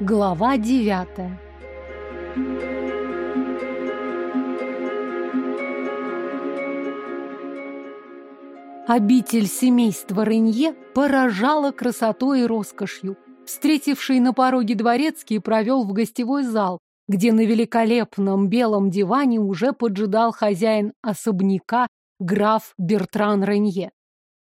Глава девятая Обитель семейства Ренье поражала красотой и роскошью. Встретивший на пороге дворецкий провел в гостевой зал, где на великолепном белом диване уже поджидал хозяин особняка граф Бертран Ренье.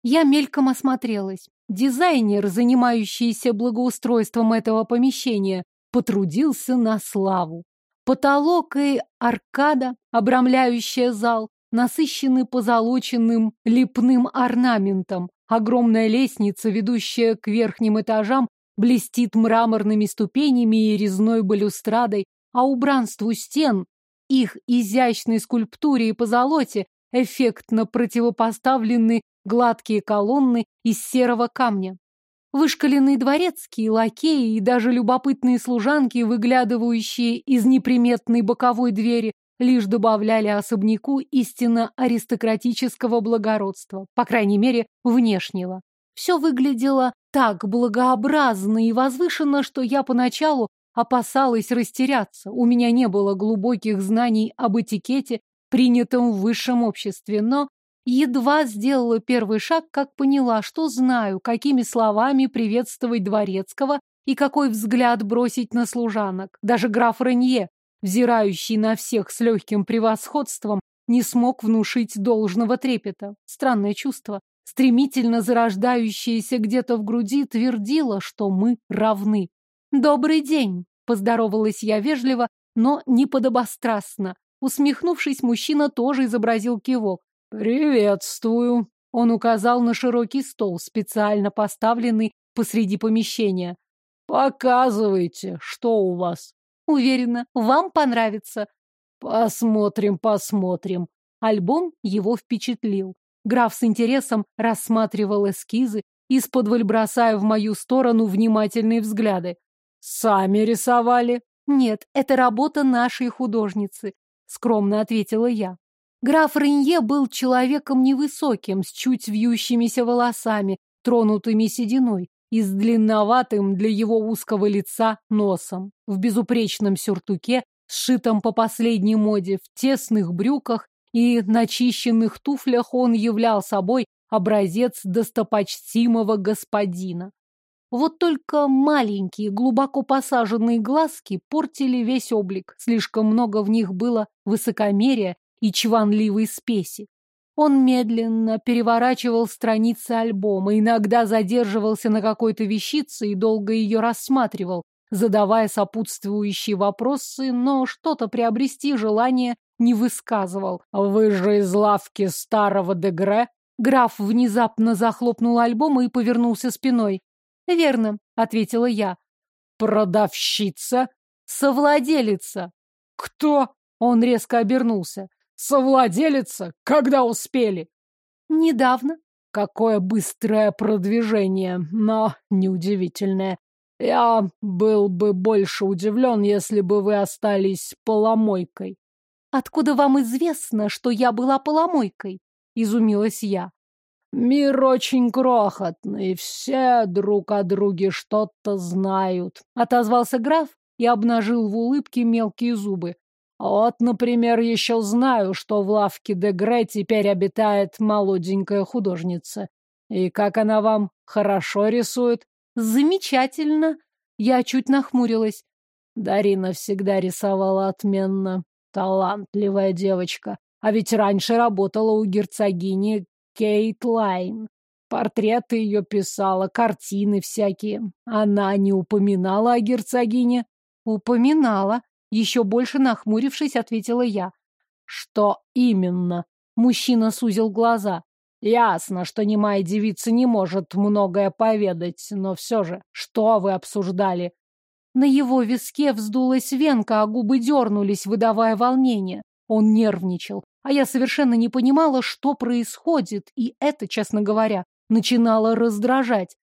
Я мельком осмотрелась. Дизайнер, занимающийся благоустройством этого помещения, потрудился на славу. Потолок и аркада, обрамляющая зал, насыщены позолоченным лепным орнаментом. Огромная лестница, ведущая к верхним этажам, блестит мраморными ступенями и резной балюстрадой, а убранству стен, их изящной скульптуре и позолоте, эффектно противопоставлены гладкие колонны из серого камня. Вышкаленные дворецкие, лакеи и даже любопытные служанки, выглядывающие из неприметной боковой двери, лишь добавляли особняку истинно аристократического благородства, по крайней мере, внешнего. Все выглядело так благообразно и возвышенно, что я поначалу опасалась растеряться. У меня не было глубоких знаний об этикете, принятом в высшем обществе, но едва сделала первый шаг, как поняла, что знаю, какими словами приветствовать дворецкого и какой взгляд бросить на служанок. Даже граф Ренье, взирающий на всех с легким превосходством, не смог внушить должного трепета. Странное чувство, стремительно зарождающееся где-то в груди, твердило, что мы равны. «Добрый день!» — поздоровалась я вежливо, но не подобострастно. Усмехнувшись, мужчина тоже изобразил кивок. «Приветствую!» Он указал на широкий стол, специально поставленный посреди помещения. «Показывайте, что у вас?» Уверена, вам понравится. Посмотрим, посмотрим. Альбом его впечатлил. Граф с интересом рассматривал эскизы, из-под бросая в мою сторону внимательные взгляды. Сами рисовали? Нет, это работа нашей художницы, скромно ответила я. Граф Ренье был человеком невысоким, с чуть вьющимися волосами, тронутыми сединой и с длинноватым для его узкого лица носом, в безупречном сюртуке, сшитом по последней моде, в тесных брюках и начищенных туфлях он являл собой образец достопочтимого господина. Вот только маленькие, глубоко посаженные глазки портили весь облик, слишком много в них было высокомерия и чванливой спеси. Он медленно переворачивал страницы альбома, иногда задерживался на какой-то вещице и долго ее рассматривал, задавая сопутствующие вопросы, но что-то приобрести желание не высказывал. «Вы же из лавки старого Дегре?» Граф внезапно захлопнул альбом и повернулся спиной. «Верно», — ответила я. «Продавщица?» «Совладелица». «Кто?» — он резко обернулся. Совладелица? Когда успели? Недавно. Какое быстрое продвижение, но неудивительное. Я был бы больше удивлен, если бы вы остались поломойкой. Откуда вам известно, что я была поломойкой? Изумилась я. Мир очень крохотный, все друг о друге что-то знают. Отозвался граф и обнажил в улыбке мелкие зубы. Вот, например, еще знаю, что в лавке Дегре теперь обитает молоденькая художница. И как она вам? Хорошо рисует? Замечательно. Я чуть нахмурилась. Дарина всегда рисовала отменно. Талантливая девочка. А ведь раньше работала у герцогини Кейт Лайн. Портреты ее писала, картины всякие. Она не упоминала о герцогине? Упоминала. Еще больше нахмурившись, ответила я. Что именно? Мужчина сузил глаза. Ясно, что немая девица не может многое поведать, но все же, что вы обсуждали? На его виске вздулась венка, а губы дернулись, выдавая волнение. Он нервничал, а я совершенно не понимала, что происходит, и это, честно говоря, начинало раздражать.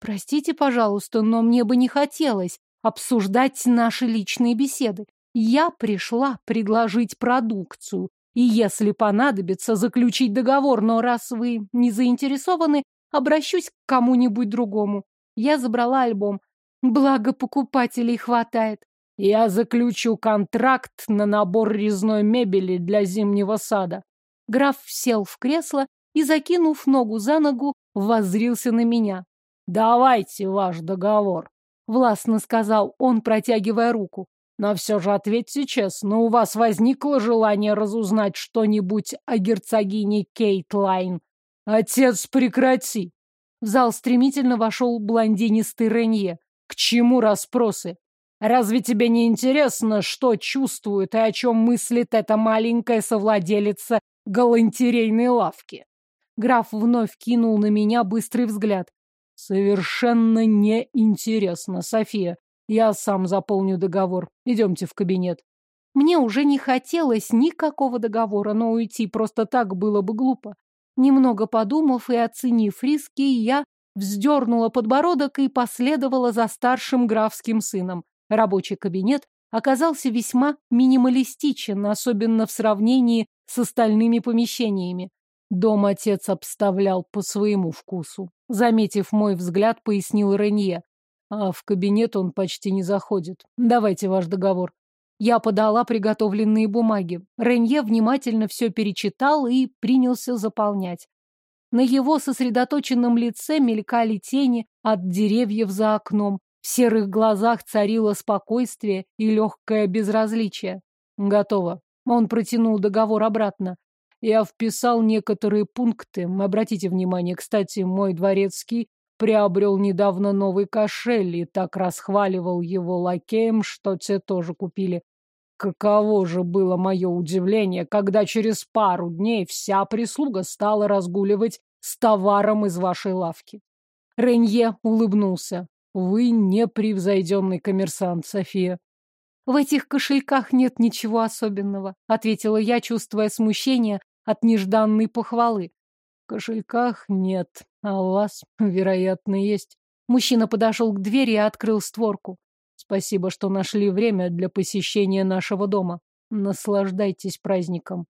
Простите, пожалуйста, но мне бы не хотелось обсуждать наши личные беседы. Я пришла предложить продукцию, и если понадобится, заключить договор, но раз вы не заинтересованы, обращусь к кому-нибудь другому. Я забрала альбом. Благо покупателей хватает. Я заключу контракт на набор резной мебели для зимнего сада. Граф сел в кресло и, закинув ногу за ногу, воззрился на меня. «Давайте ваш договор», — властно сказал он, протягивая руку. «Но все же ответьте честно, у вас возникло желание разузнать что-нибудь о герцогине Кейтлайн? Отец, прекрати!» В зал стремительно вошел блондинистый Ренье. «К чему расспросы? Разве тебе не интересно, что чувствует и о чем мыслит эта маленькая совладелица галантерейной лавки?» Граф вновь кинул на меня быстрый взгляд. Совершенно неинтересно, София. Я сам заполню договор. Идемте в кабинет. Мне уже не хотелось никакого договора, но уйти просто так было бы глупо. Немного подумав и оценив риски, я вздернула подбородок и последовала за старшим графским сыном. Рабочий кабинет оказался весьма минималистичен, особенно в сравнении с остальными помещениями. Дом отец обставлял по своему вкусу. Заметив мой взгляд, пояснил Ренье. А в кабинет он почти не заходит. Давайте ваш договор. Я подала приготовленные бумаги. Ренье внимательно все перечитал и принялся заполнять. На его сосредоточенном лице мелькали тени от деревьев за окном. В серых глазах царило спокойствие и легкое безразличие. Готово. Он протянул договор обратно. Я вписал некоторые пункты. Обратите внимание, кстати, мой дворецкий приобрел недавно новый кошель и так расхваливал его лакеем, что те тоже купили. Каково же было мое удивление, когда через пару дней вся прислуга стала разгуливать с товаром из вашей лавки. Ренье улыбнулся. Вы непревзойденный коммерсант, София. В этих кошельках нет ничего особенного, ответила я, чувствуя смущение от нежданной похвалы. В кошельках нет, а у вас, вероятно, есть. Мужчина подошел к двери и открыл створку. Спасибо, что нашли время для посещения нашего дома. Наслаждайтесь праздником.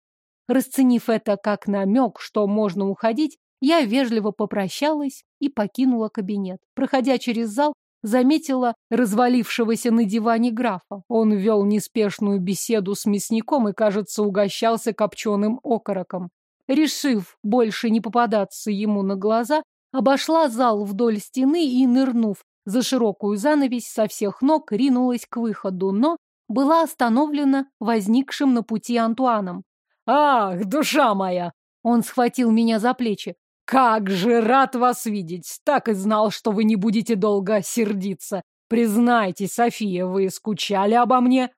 Расценив это как намек, что можно уходить, я вежливо попрощалась и покинула кабинет. Проходя через зал, заметила развалившегося на диване графа. Он вел неспешную беседу с мясником и, кажется, угощался копченым окороком. Решив больше не попадаться ему на глаза, обошла зал вдоль стены и, нырнув за широкую занавесь, со всех ног ринулась к выходу, но была остановлена возникшим на пути Антуаном. «Ах, душа моя!» Он схватил меня за плечи. «Как же рад вас видеть! Так и знал, что вы не будете долго сердиться. Признайтесь, София, вы скучали обо мне?»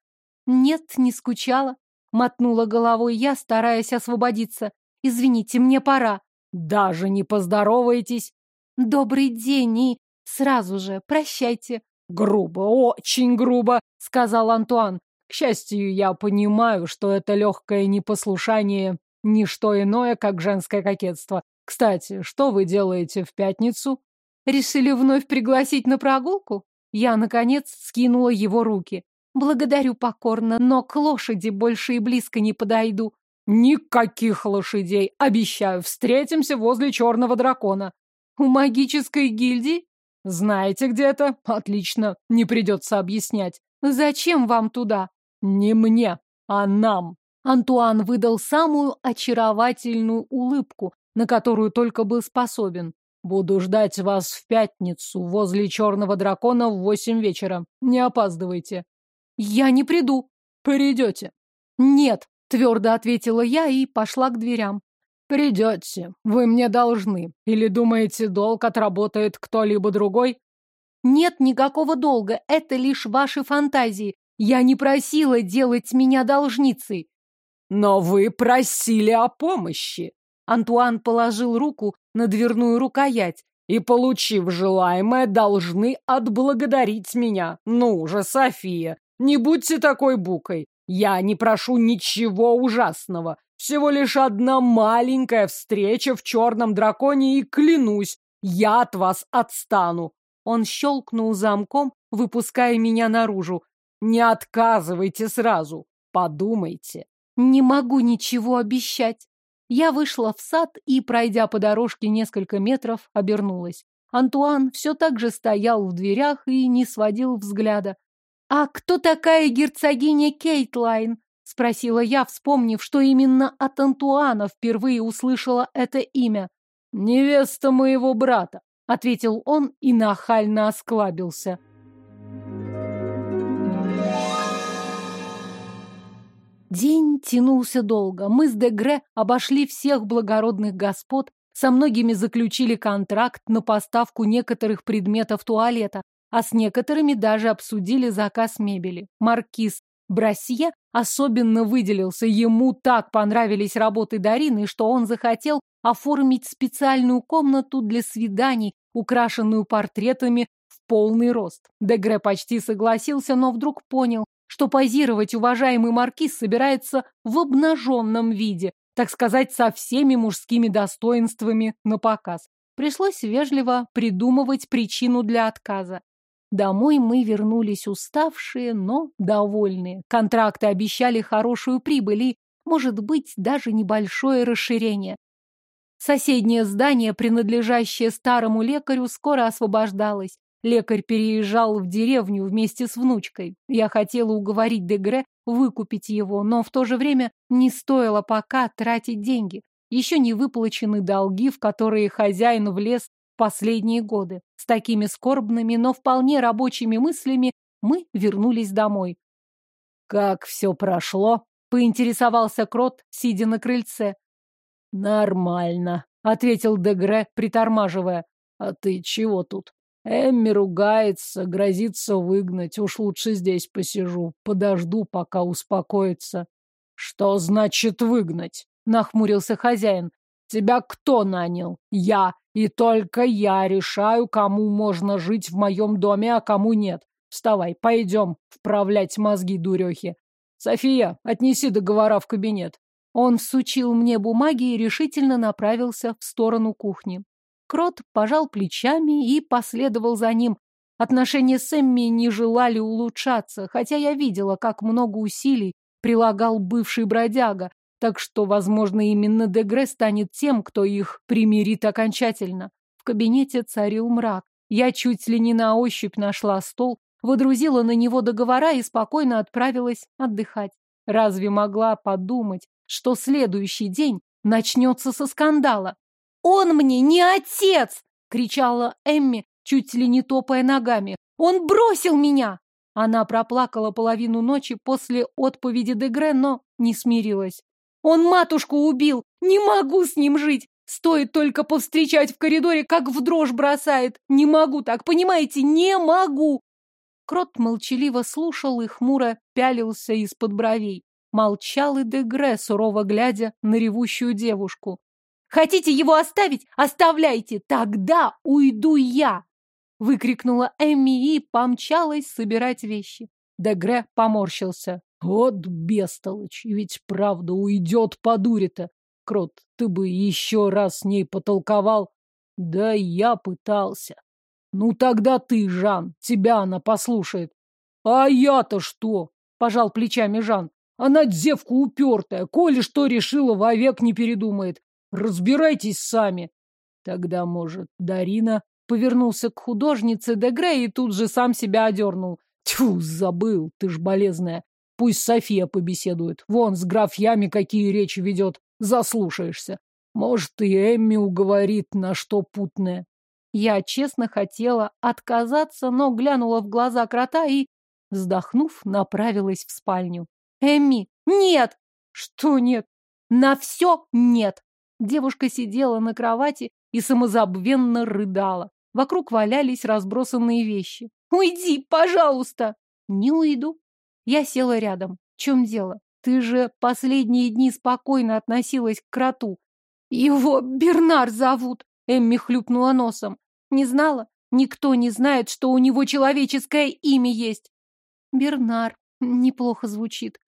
«Нет, не скучала», — мотнула головой я, стараясь освободиться. «Извините, мне пора». «Даже не поздороваетесь?» «Добрый день и сразу же прощайте». «Грубо, очень грубо», — сказал Антуан. «К счастью, я понимаю, что это легкое непослушание — ничто иное, как женское кокетство. Кстати, что вы делаете в пятницу? Решили вновь пригласить на прогулку? Я, наконец, скинула его руки. Благодарю покорно, но к лошади больше и близко не подойду. Никаких лошадей. Обещаю, встретимся возле черного дракона. У магической гильдии? Знаете где это? Отлично, не придется объяснять. Зачем вам туда? Не мне, а нам. Антуан выдал самую очаровательную улыбку, на которую только был способен. Буду ждать вас в пятницу возле черного дракона в восемь вечера. Не опаздывайте. Я не приду. Придете. Нет, твердо ответила я и пошла к дверям. Придете. Вы мне должны. Или думаете, долг отработает кто-либо другой? Нет никакого долга. Это лишь ваши фантазии. Я не просила делать меня должницей. Но вы просили о помощи. Антуан положил руку на дверную рукоять. И, получив желаемое, должны отблагодарить меня. Ну же, София, не будьте такой букой. Я не прошу ничего ужасного. Всего лишь одна маленькая встреча в черном драконе, и клянусь, я от вас отстану. Он щелкнул замком, выпуская меня наружу. Не отказывайте сразу. Подумайте. Не могу ничего обещать. Я вышла в сад и, пройдя по дорожке несколько метров, обернулась. Антуан все так же стоял в дверях и не сводил взгляда. «А кто такая герцогиня Кейтлайн?» — спросила я, вспомнив, что именно от Антуана впервые услышала это имя. «Невеста моего брата», — ответил он и нахально осклабился. День тянулся долго. Мы с Дегре обошли всех благородных господ, со многими заключили контракт на поставку некоторых предметов туалета, а с некоторыми даже обсудили заказ мебели. Маркиз Брасье особенно выделился. Ему так понравились работы Дарины, что он захотел оформить специальную комнату для свиданий, украшенную портретами в полный рост. Дегре почти согласился, но вдруг понял, что позировать уважаемый маркиз собирается в обнаженном виде, так сказать, со всеми мужскими достоинствами на показ. Пришлось вежливо придумывать причину для отказа. Домой мы вернулись уставшие, но довольные. Контракты обещали хорошую прибыль и, может быть, даже небольшое расширение. Соседнее здание, принадлежащее старому лекарю, скоро освобождалось. Лекарь переезжал в деревню вместе с внучкой. Я хотела уговорить Дегре выкупить его, но в то же время не стоило пока тратить деньги. Еще не выплачены долги, в которые хозяин влез последние годы. С такими скорбными, но вполне рабочими мыслями мы вернулись домой. «Как все прошло?» — поинтересовался Крот, сидя на крыльце. «Нормально», — ответил Дегре, притормаживая. «А ты чего тут?» Эмми ругается, грозится выгнать. Уж лучше здесь посижу, подожду, пока успокоится. Что значит выгнать? Нахмурился хозяин. Тебя кто нанял? Я. И только я решаю, кому можно жить в моем доме, а кому нет. Вставай, пойдем вправлять мозги дурехи. София, отнеси договора в кабинет. Он всучил мне бумаги и решительно направился в сторону кухни. Крот пожал плечами и последовал за ним. Отношения с Эмми не желали улучшаться, хотя я видела, как много усилий прилагал бывший бродяга, так что, возможно, именно Дегре станет тем, кто их примирит окончательно. В кабинете царил мрак. Я чуть ли не на ощупь нашла стол, водрузила на него договора и спокойно отправилась отдыхать. Разве могла подумать, что следующий день начнется со скандала? «Он мне не отец!» — кричала Эмми, чуть ли не топая ногами. «Он бросил меня!» Она проплакала половину ночи после отповеди Дегре, но не смирилась. «Он матушку убил! Не могу с ним жить! Стоит только повстречать в коридоре, как в дрожь бросает! Не могу так, понимаете? Не могу!» Крот молчаливо слушал и хмуро пялился из-под бровей. Молчал и Дегре, сурово глядя на ревущую девушку. Хотите его оставить? Оставляйте! Тогда уйду я!» Выкрикнула Эмми и помчалась собирать вещи. Дегре поморщился. «Вот бестолочь! Ведь правда уйдет по дуре-то! Крот, ты бы еще раз с ней потолковал!» «Да я пытался!» «Ну тогда ты, Жан, тебя она послушает!» «А я-то что?» — пожал плечами Жан. «Она девка упертая, коли что решила, вовек не передумает. Разбирайтесь сами. Тогда, может, Дарина повернулся к художнице Дегре и тут же сам себя одернул. Тьфу, забыл, ты ж болезная. Пусть София побеседует. Вон, с графьями какие речи ведет. Заслушаешься. Может, и Эмми уговорит на что путное. Я честно хотела отказаться, но глянула в глаза крота и, вздохнув, направилась в спальню. Эмми, нет! Что нет? На все нет! Девушка сидела на кровати и самозабвенно рыдала. Вокруг валялись разбросанные вещи. «Уйди, пожалуйста!» «Не уйду». Я села рядом. В чем дело? Ты же последние дни спокойно относилась к кроту. Его Бернар зовут. Эмми хлюпнула носом. Не знала? Никто не знает, что у него человеческое имя есть. Бернар. Неплохо звучит.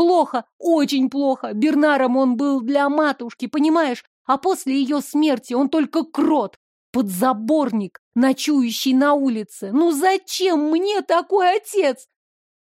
Плохо, очень плохо. Бернаром он был для матушки, понимаешь? А после ее смерти он только крот, подзаборник, ночующий на улице. Ну зачем мне такой отец?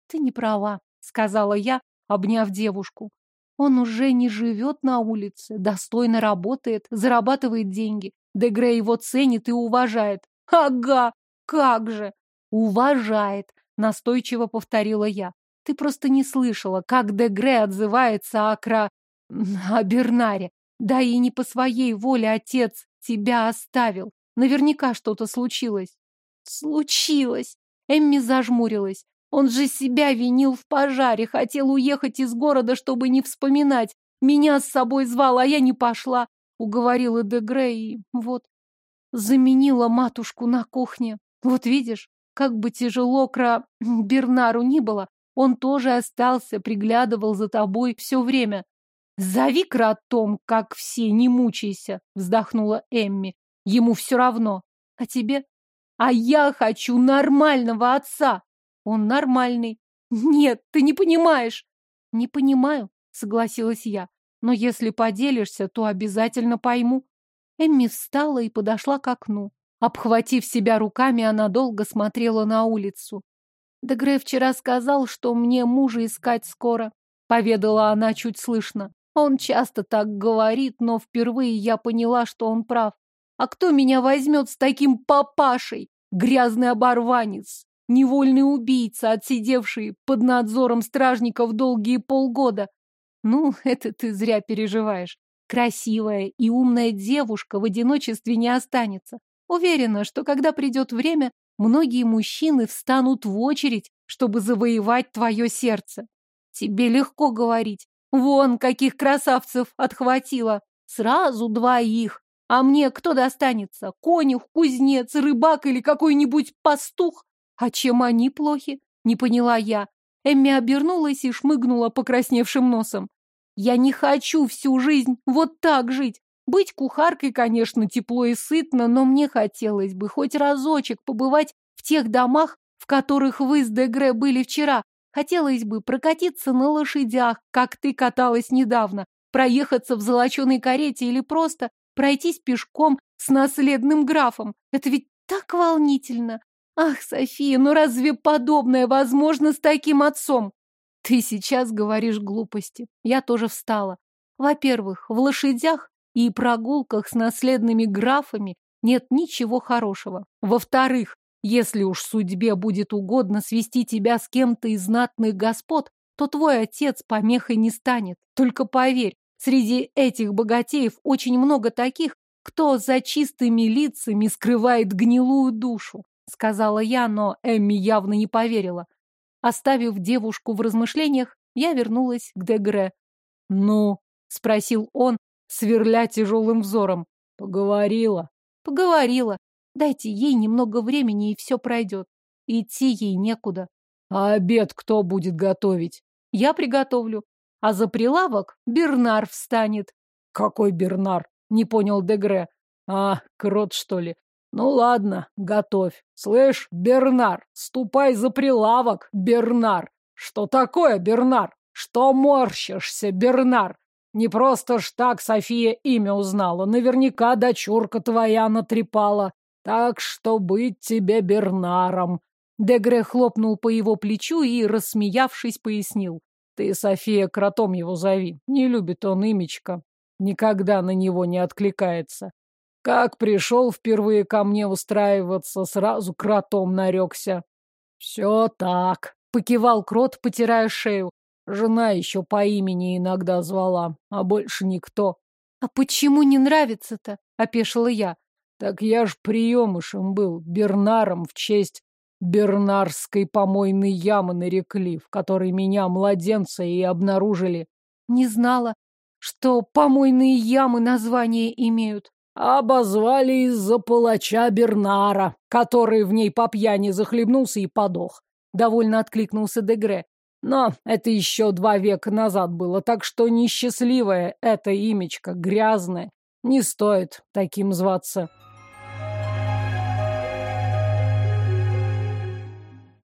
Ты не права, сказала я, обняв девушку. Он уже не живет на улице, достойно работает, зарабатывает деньги. Дегре его ценит и уважает. Ага, как же! Уважает, настойчиво повторила я. Ты просто не слышала, как Дегре отзывается о Кра... о Бернаре. Да и не по своей воле отец тебя оставил. Наверняка что-то случилось. Случилось. Эмми зажмурилась. Он же себя винил в пожаре, хотел уехать из города, чтобы не вспоминать. Меня с собой звал, а я не пошла. Уговорила Дегре и вот заменила матушку на кухне. Вот видишь, как бы тяжело Кра Бернару ни было, он тоже остался, приглядывал за тобой все время. Зови Кра о том, как все, не мучайся, вздохнула Эмми. Ему все равно. А тебе? А я хочу нормального отца. Он нормальный. Нет, ты не понимаешь. Не понимаю, согласилась я. Но если поделишься, то обязательно пойму. Эмми встала и подошла к окну. Обхватив себя руками, она долго смотрела на улицу. Дегре вчера сказал, что мне мужа искать скоро, поведала она чуть слышно. Он часто так говорит, но впервые я поняла, что он прав. А кто меня возьмет с таким папашей? Грязный оборванец, невольный убийца, отсидевший под надзором стражников долгие полгода. Ну, это ты зря переживаешь. Красивая и умная девушка в одиночестве не останется. Уверена, что когда придет время, многие мужчины встанут в очередь, чтобы завоевать твое сердце. Тебе легко говорить. Вон, каких красавцев отхватила. Сразу двоих. А мне кто достанется? Конюх, кузнец, рыбак или какой-нибудь пастух? А чем они плохи? Не поняла я. Эмми обернулась и шмыгнула покрасневшим носом. Я не хочу всю жизнь вот так жить. Быть кухаркой, конечно, тепло и сытно, но мне хотелось бы хоть разочек побывать в тех домах, в которых вы с Дегре были вчера. Хотелось бы прокатиться на лошадях, как ты каталась недавно, проехаться в золоченой карете или просто пройтись пешком с наследным графом. Это ведь так волнительно. Ах, София, ну разве подобное возможно с таким отцом? Ты сейчас говоришь глупости. Я тоже встала. Во-первых, в лошадях и прогулках с наследными графами нет ничего хорошего. Во-вторых, если уж судьбе будет угодно свести тебя с кем-то из знатных господ, то твой отец помехой не станет. Только поверь, среди этих богатеев очень много таких, кто за чистыми лицами скрывает гнилую душу, сказала я, но Эмми явно не поверила. Оставив девушку в размышлениях, я вернулась к Дегре. «Ну?» — спросил он, сверля тяжелым взором. «Поговорила». «Поговорила. Дайте ей немного времени, и все пройдет. Идти ей некуда». «А обед кто будет готовить?» «Я приготовлю. А за прилавок Бернар встанет». «Какой Бернар?» — не понял Дегре. «А, крот, что ли? Ну ладно, готовь. Слышь, Бернар, ступай за прилавок, Бернар. Что такое, Бернар? Что морщишься, Бернар? Не просто ж так София имя узнала. Наверняка дочурка твоя натрепала. Так что быть тебе Бернаром. Дегре хлопнул по его плечу и, рассмеявшись, пояснил. Ты, София, кротом его зови. Не любит он имечко. Никогда на него не откликается. Как пришел впервые ко мне устраиваться, сразу кротом нарекся. Все так, покивал крот, потирая шею. Жена еще по имени иногда звала, а больше никто. А почему не нравится-то? Опешила я. Так я ж приемышем был, Бернаром в честь Бернарской помойной ямы нарекли, в которой меня, младенца, и обнаружили. Не знала, что помойные ямы название имеют обозвали из-за палача Бернара, который в ней по пьяни захлебнулся и подох. Довольно откликнулся Дегре. Но это еще два века назад было, так что несчастливое это имечко, грязное, не стоит таким зваться.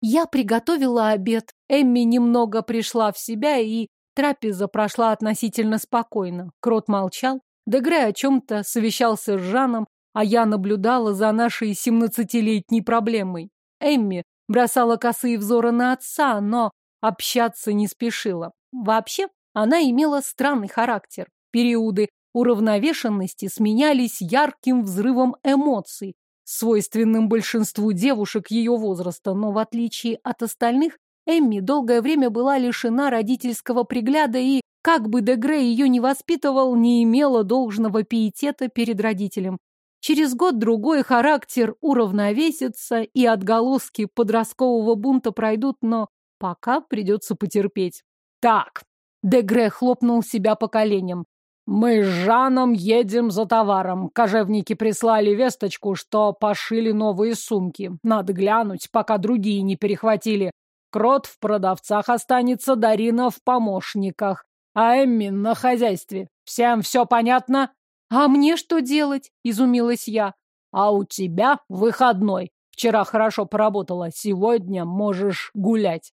Я приготовила обед. Эмми немного пришла в себя, и трапеза прошла относительно спокойно. Крот молчал, Дегре о чем-то совещался с Жаном, а я наблюдала за нашей семнадцатилетней проблемой. Эмми бросала косые взоры на отца, но общаться не спешила. Вообще, она имела странный характер. Периоды уравновешенности сменялись ярким взрывом эмоций, свойственным большинству девушек ее возраста, но в отличие от остальных, Эмми долгое время была лишена родительского пригляда и, как бы Дегре ее не воспитывал, не имела должного пиетета перед родителем. Через год-другой характер уравновесится, и отголоски подросткового бунта пройдут, но пока придется потерпеть. Так, Дегре хлопнул себя по коленям. Мы с Жаном едем за товаром. Кожевники прислали весточку, что пошили новые сумки. Надо глянуть, пока другие не перехватили. Крот в продавцах останется, Дарина в помощниках, а Эмми на хозяйстве. Всем все понятно? А мне что делать? Изумилась я. А у тебя выходной. Вчера хорошо поработала, сегодня можешь гулять.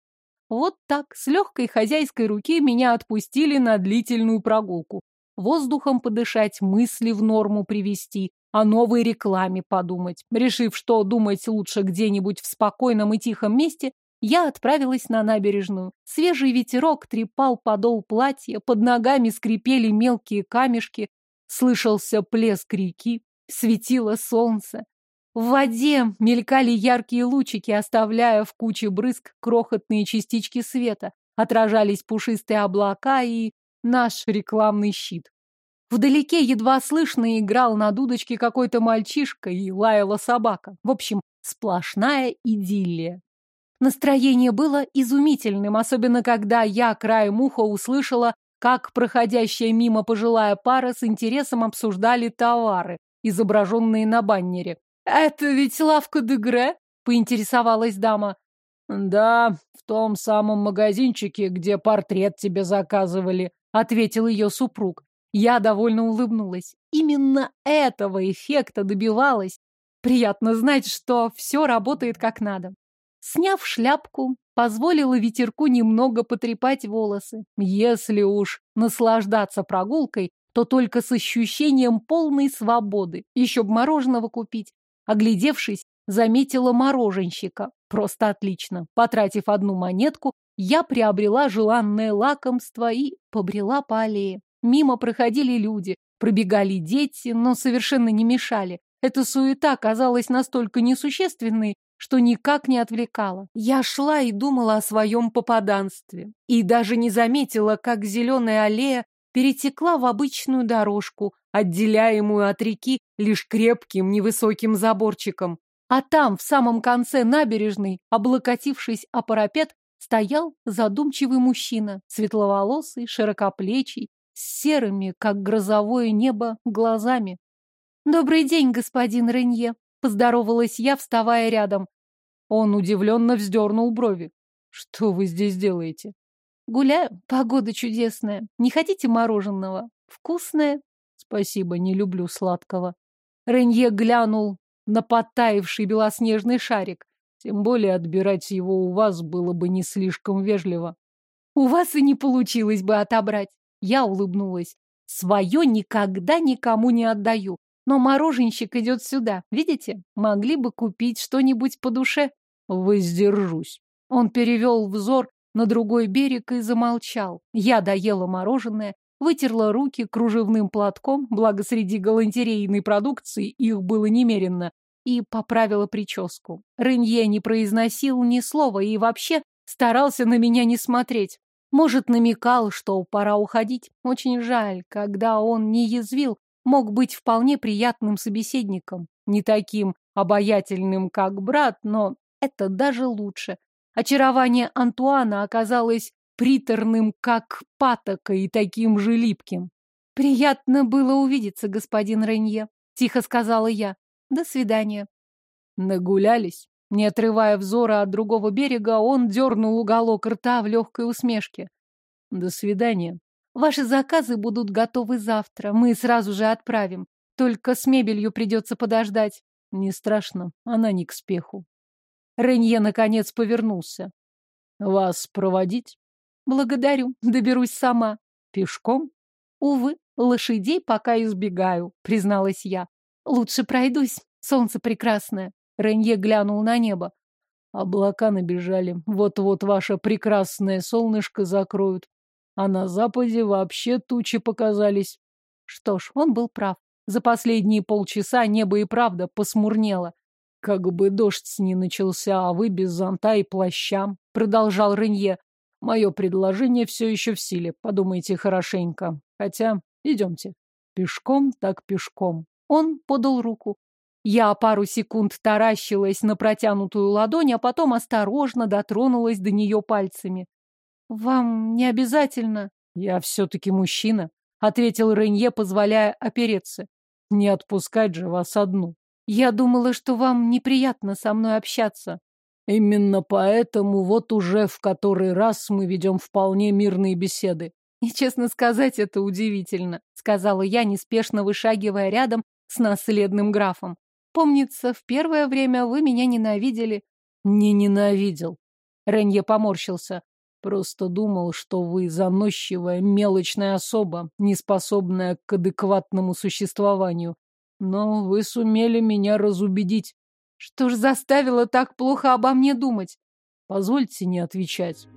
Вот так, с легкой хозяйской руки меня отпустили на длительную прогулку воздухом подышать, мысли в норму привести, о новой рекламе подумать. Решив, что думать лучше где-нибудь в спокойном и тихом месте, я отправилась на набережную. Свежий ветерок трепал подол платья, под ногами скрипели мелкие камешки, слышался плеск реки, светило солнце. В воде мелькали яркие лучики, оставляя в куче брызг крохотные частички света. Отражались пушистые облака и наш рекламный щит. Вдалеке едва слышно играл на дудочке какой-то мальчишка и лаяла собака. В общем, сплошная идиллия. Настроение было изумительным, особенно когда я краем уха услышала, как проходящая мимо пожилая пара с интересом обсуждали товары, изображенные на баннере. «Это ведь лавка Дегре?» — поинтересовалась дама. «Да, в том самом магазинчике, где портрет тебе заказывали», — ответил ее супруг. Я довольно улыбнулась. Именно этого эффекта добивалась. Приятно знать, что все работает как надо. Сняв шляпку, позволила ветерку немного потрепать волосы. Если уж наслаждаться прогулкой, то только с ощущением полной свободы. Еще б мороженого купить. Оглядевшись, заметила мороженщика. Просто отлично. Потратив одну монетку, я приобрела желанное лакомство и побрела по аллее. Мимо проходили люди, пробегали дети, но совершенно не мешали. Эта суета казалась настолько несущественной, что никак не отвлекала. Я шла и думала о своем попаданстве. И даже не заметила, как зеленая аллея перетекла в обычную дорожку, отделяемую от реки лишь крепким невысоким заборчиком. А там, в самом конце набережной, облокотившись о парапет, стоял задумчивый мужчина, светловолосый, широкоплечий, с серыми, как грозовое небо, глазами. «Добрый день, господин Ренье», — поздоровалась я, вставая рядом. Он удивленно вздернул брови. «Что вы здесь делаете?» «Гуляю. Погода чудесная. Не хотите мороженого? Вкусное?» «Спасибо, не люблю сладкого». Ренье глянул на подтаивший белоснежный шарик. Тем более отбирать его у вас было бы не слишком вежливо. «У вас и не получилось бы отобрать. Я улыбнулась. Свое никогда никому не отдаю. Но мороженщик идет сюда. Видите? Могли бы купить что-нибудь по душе. Воздержусь. Он перевел взор на другой берег и замолчал. Я доела мороженое, вытерла руки кружевным платком, благо среди галантерейной продукции их было немерено, и поправила прическу. Ренье не произносил ни слова и вообще старался на меня не смотреть. Может, намекал, что пора уходить. Очень жаль, когда он не язвил, мог быть вполне приятным собеседником. Не таким обаятельным, как брат, но это даже лучше. Очарование Антуана оказалось приторным, как патока, и таким же липким. «Приятно было увидеться, господин Ренье», — тихо сказала я. «До свидания». Нагулялись. Не отрывая взора от другого берега, он дернул уголок рта в легкой усмешке. До свидания. Ваши заказы будут готовы завтра. Мы сразу же отправим. Только с мебелью придется подождать. Не страшно, она не к спеху. Ренье, наконец, повернулся. Вас проводить? Благодарю, доберусь сама. Пешком? Увы, лошадей пока избегаю, призналась я. Лучше пройдусь, солнце прекрасное. Ренье глянул на небо. Облака набежали. Вот-вот ваше прекрасное солнышко закроют. А на западе вообще тучи показались. Что ж, он был прав. За последние полчаса небо и правда посмурнело. «Как бы дождь не начался, а вы без зонта и плаща», — продолжал Ренье. «Мое предложение все еще в силе, подумайте хорошенько. Хотя, идемте. Пешком так пешком». Он подал руку. Я пару секунд таращилась на протянутую ладонь, а потом осторожно дотронулась до нее пальцами. «Вам не обязательно...» «Я все-таки мужчина», — ответил Ренье, позволяя опереться. «Не отпускать же вас одну». «Я думала, что вам неприятно со мной общаться». «Именно поэтому вот уже в который раз мы ведем вполне мирные беседы». «И, честно сказать, это удивительно», — сказала я, неспешно вышагивая рядом с наследным графом. Помнится, в первое время вы меня ненавидели. Не ненавидел. Ренье поморщился. Просто думал, что вы заносчивая, мелочная особа, неспособная к адекватному существованию. Но вы сумели меня разубедить. Что ж заставило так плохо обо мне думать? Позвольте не отвечать.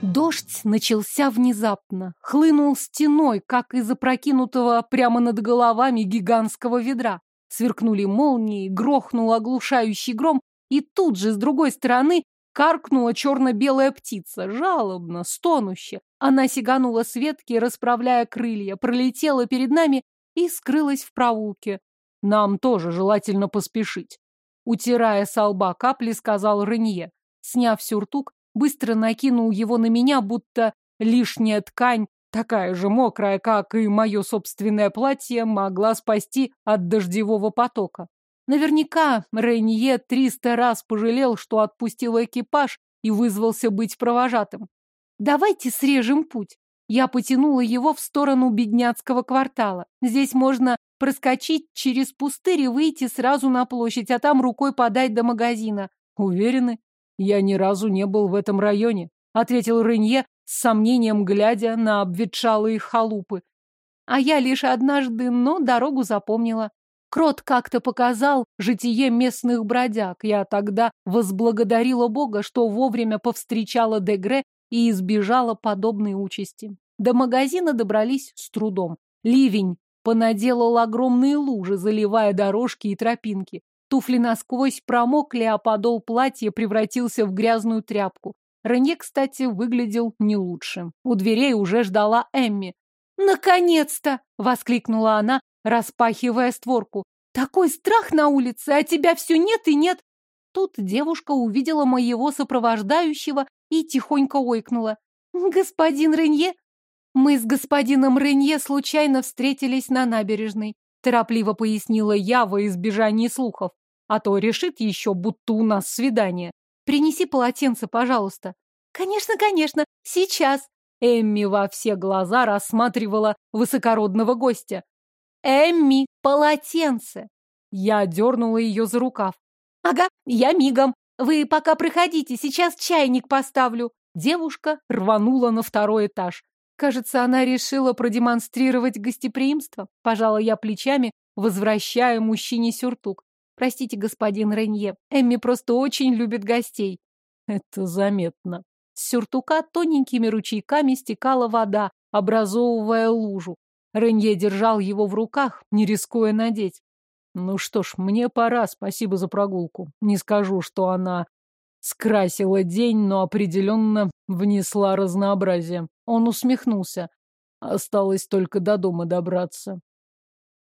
Дождь начался внезапно, хлынул стеной, как из опрокинутого прямо над головами гигантского ведра. Сверкнули молнии, грохнул оглушающий гром, и тут же с другой стороны каркнула черно-белая птица, жалобно, стонуще. Она сиганула с ветки, расправляя крылья, пролетела перед нами и скрылась в проулке. Нам тоже желательно поспешить. Утирая со лба капли, сказал Ренье. Сняв сюртук, быстро накинул его на меня, будто лишняя ткань, такая же мокрая, как и мое собственное платье, могла спасти от дождевого потока. Наверняка Рейнье триста раз пожалел, что отпустил экипаж и вызвался быть провожатым. «Давайте срежем путь». Я потянула его в сторону бедняцкого квартала. Здесь можно проскочить через пустырь и выйти сразу на площадь, а там рукой подать до магазина. Уверены? Я ни разу не был в этом районе, ответил Рынье с сомнением, глядя на обветшалые халупы. А я лишь однажды, но дорогу запомнила. Крот как-то показал житие местных бродяг. Я тогда возблагодарила Бога, что вовремя повстречала Дегре и избежала подобной участи. До магазина добрались с трудом. Ливень понаделал огромные лужи, заливая дорожки и тропинки. Туфли насквозь промокли, а подол платья превратился в грязную тряпку. Ренье, кстати, выглядел не лучше. У дверей уже ждала Эмми. «Наконец-то!» — воскликнула она, распахивая створку. «Такой страх на улице, а тебя все нет и нет!» Тут девушка увидела моего сопровождающего и тихонько ойкнула. «Господин Ренье?» Мы с господином Ренье случайно встретились на набережной. Торопливо пояснила я во избежание слухов. А то решит еще, будто у нас свидание. Принеси полотенце, пожалуйста. Конечно, конечно, сейчас. Эмми во все глаза рассматривала высокородного гостя. Эмми, полотенце. Я дернула ее за рукав. Ага, я мигом. Вы пока проходите, сейчас чайник поставлю. Девушка рванула на второй этаж. Кажется, она решила продемонстрировать гостеприимство. Пожала я плечами, возвращая мужчине сюртук. Простите, господин Ренье, Эмми просто очень любит гостей. Это заметно. С сюртука тоненькими ручейками стекала вода, образовывая лужу. Ренье держал его в руках, не рискуя надеть. Ну что ж, мне пора, спасибо за прогулку. Не скажу, что она скрасила день, но определенно внесла разнообразие. Он усмехнулся. Осталось только до дома добраться.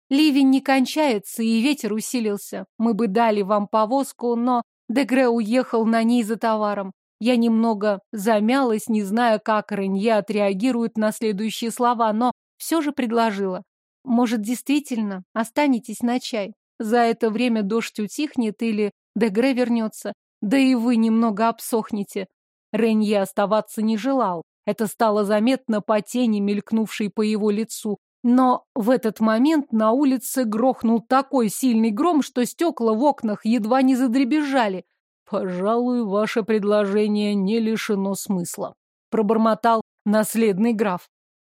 Ливень не кончается, и ветер усилился. Мы бы дали вам повозку, но Дегре уехал на ней за товаром. Я немного замялась, не зная, как Ренье отреагирует на следующие слова, но все же предложила. Может, действительно, останетесь на чай? За это время дождь утихнет или Дегре вернется, да и вы немного обсохнете. Ренье оставаться не желал. Это стало заметно по тени, мелькнувшей по его лицу. Но в этот момент на улице грохнул такой сильный гром, что стекла в окнах едва не задребезжали. «Пожалуй, ваше предложение не лишено смысла», — пробормотал наследный граф.